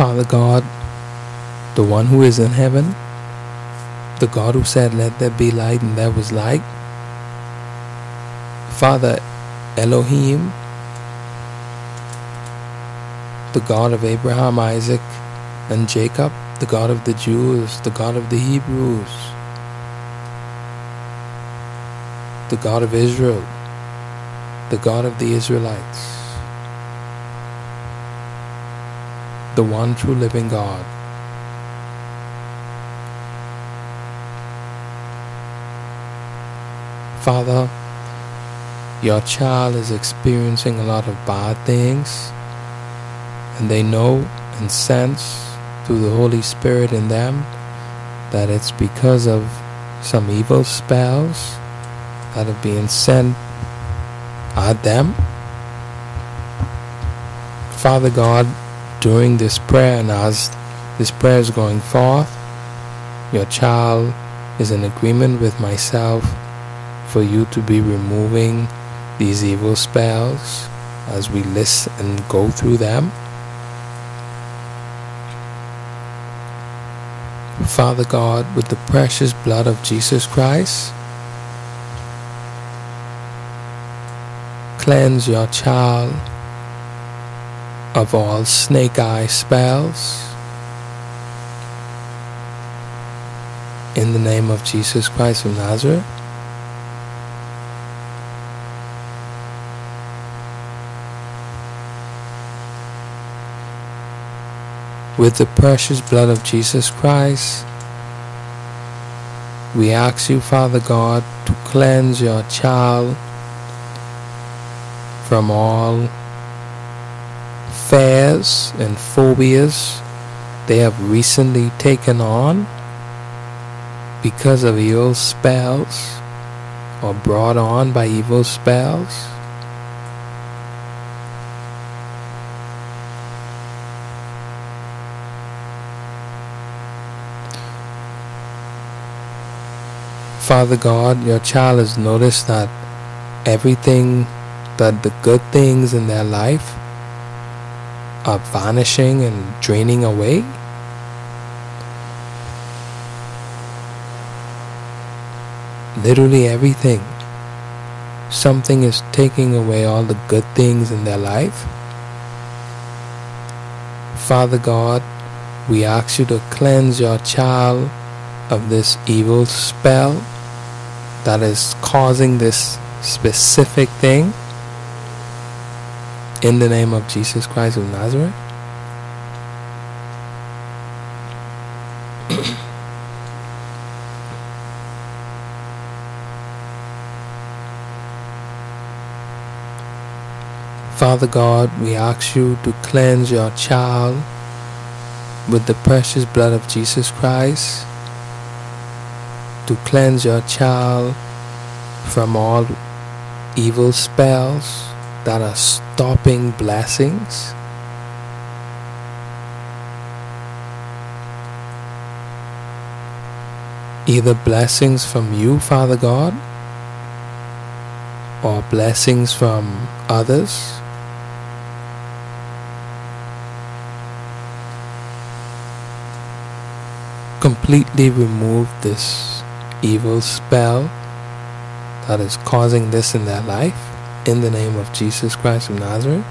Father God, the one who is in heaven, the God who said, Let there be light, and there was light. Father Elohim, the God of Abraham, Isaac, and Jacob, the God of the Jews, the God of the Hebrews, the God of Israel, the God of the Israelites, the one true living God. Father, your child is experiencing a lot of bad things, and they know and sense through the Holy Spirit in them that it's because of some evil spells that are being sent at them. Father God, during this prayer and as this prayer is going forth, your child is in agreement with myself for you to be removing these evil spells as we list and go through them. Father God, with the precious blood of Jesus Christ, cleanse your child of all snake eye spells. In the name of Jesus Christ of Nazareth. With the precious blood of Jesus Christ, we ask you, Father God, to cleanse your child from all fears and phobias they have recently taken on because of evil spells or brought on by evil spells. Father God, your child has noticed that everything, that the good things in their life are vanishing and draining away. Literally everything. Something is taking away all the good things in their life. Father God, we ask you to cleanse your child of this evil spell that is causing this specific thing in the name of Jesus Christ of Nazareth. Father God, we ask you to cleanse your child with the precious blood of Jesus Christ, to cleanse your child from all evil spells that are stopping blessings. Either blessings from you, Father God, or blessings from others. Completely remove this evil spell that is causing this in their life in the name of Jesus Christ of Nazareth.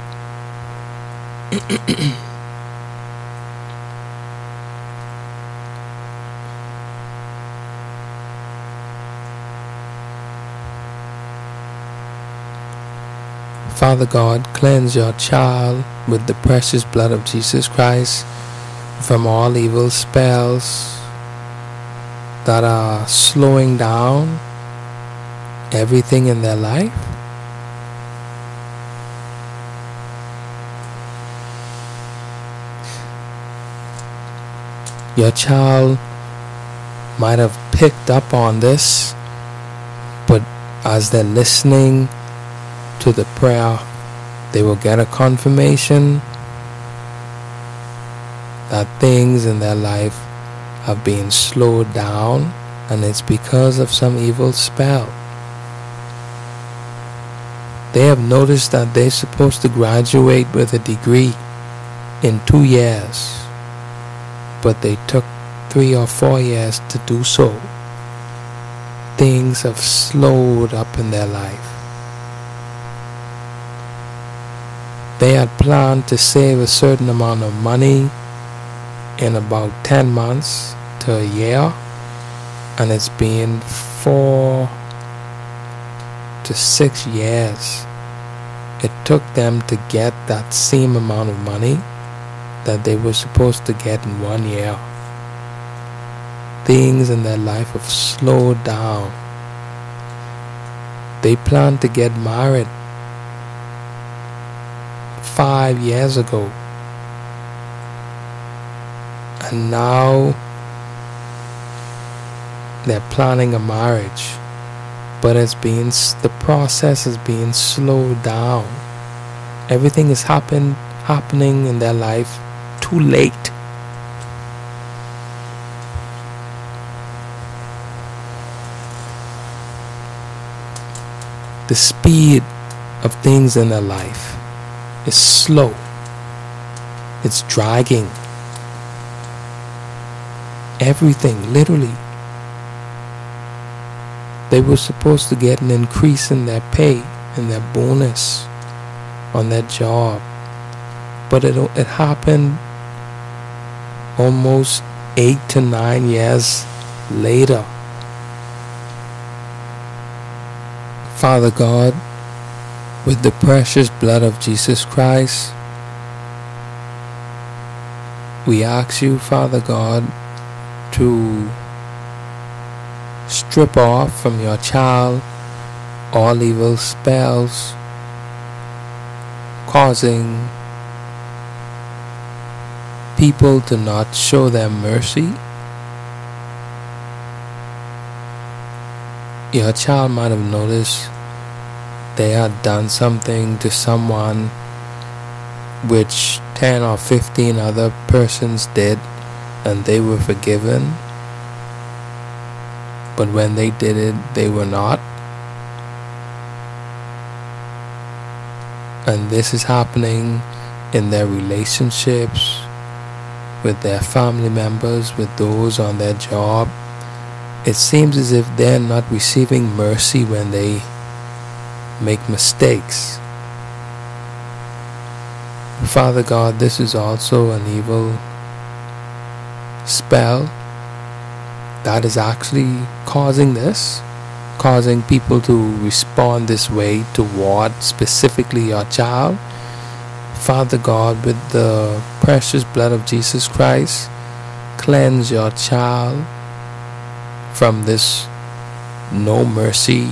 Father God, cleanse your child with the precious blood of Jesus Christ from all evil spells that are slowing down everything in their life. Your child might have picked up on this, but as they're listening to the prayer, they will get a confirmation that things in their life have been slowed down and it's because of some evil spell. They have noticed that they're supposed to graduate with a degree in two years but they took three or four years to do so. Things have slowed up in their life. They had planned to save a certain amount of money in about 10 months to a year, and it's been four to six years. It took them to get that same amount of money that they were supposed to get in one year. Things in their life have slowed down. They planned to get married five years ago. And now they're planning a marriage, but it's being the process is being slowed down. Everything is happen, happening in their life too late. The speed of things in their life is slow. It's dragging. Everything, literally. They were supposed to get an increase in their pay and their bonus on their job. But it, it happened almost eight to nine years later. Father God, with the precious blood of Jesus Christ, we ask you, Father God, to strip off from your child all evil spells causing people to not show them mercy. Your child might have noticed they had done something to someone which 10 or 15 other persons did and they were forgiven. But when they did it, they were not. And this is happening in their relationships with their family members, with those on their job. It seems as if they're not receiving mercy when they make mistakes. Father God, this is also an evil spell that is actually causing this, causing people to respond this way toward specifically your child. Father God, with the precious blood of Jesus Christ, cleanse your child from this no mercy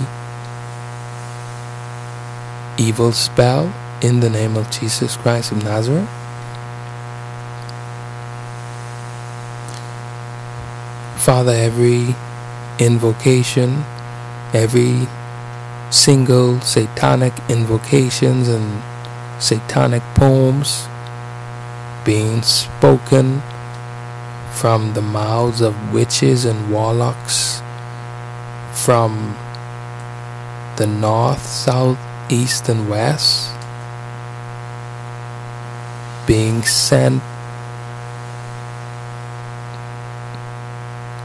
evil spell in the name of Jesus Christ of Nazareth. Father, every invocation, every single satanic invocations and satanic poems being spoken from the mouths of witches and warlocks from the north, south, east and west being sent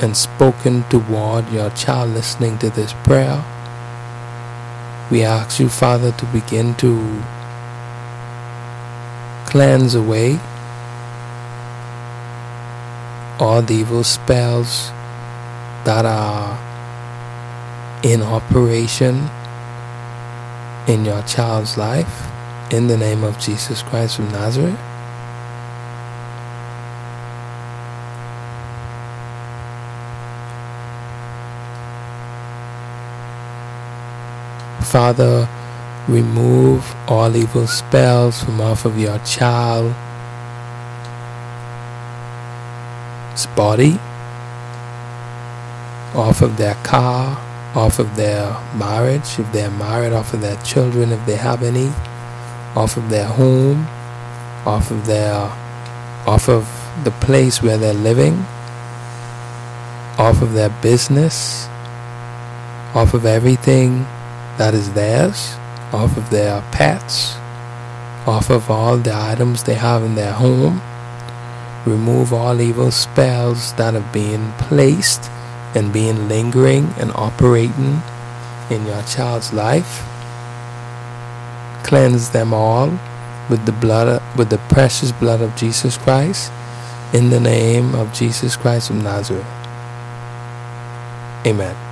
and spoken toward your child listening to this prayer. We ask you, Father, to begin to cleanse away all the evil spells that are in operation in your child's life in the name of Jesus Christ of Nazareth. Father, remove all evil spells from off of your child's body, off of their car, off of their marriage, if they're married, off of their children, if they have any, off of their home, off of their, off of the place where they're living, off of their business, off of everything that is theirs, off of their pets, off of all the items they have in their home. remove all evil spells that have been placed and being lingering and operating in your child's life. Cleanse them all with the blood with the precious blood of Jesus Christ in the name of Jesus Christ of Nazareth. Amen.